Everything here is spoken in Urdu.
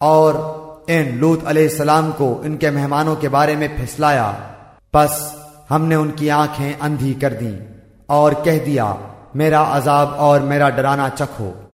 اور ان لوت علیہ السلام کو ان کے مہمانوں کے بارے میں پھسلایا۔ پس ہم نے ان کی آنکھیں اندھی کر دیں اور کہہ دیا، میرا عذاب اور میرا ڈرانا چکھو۔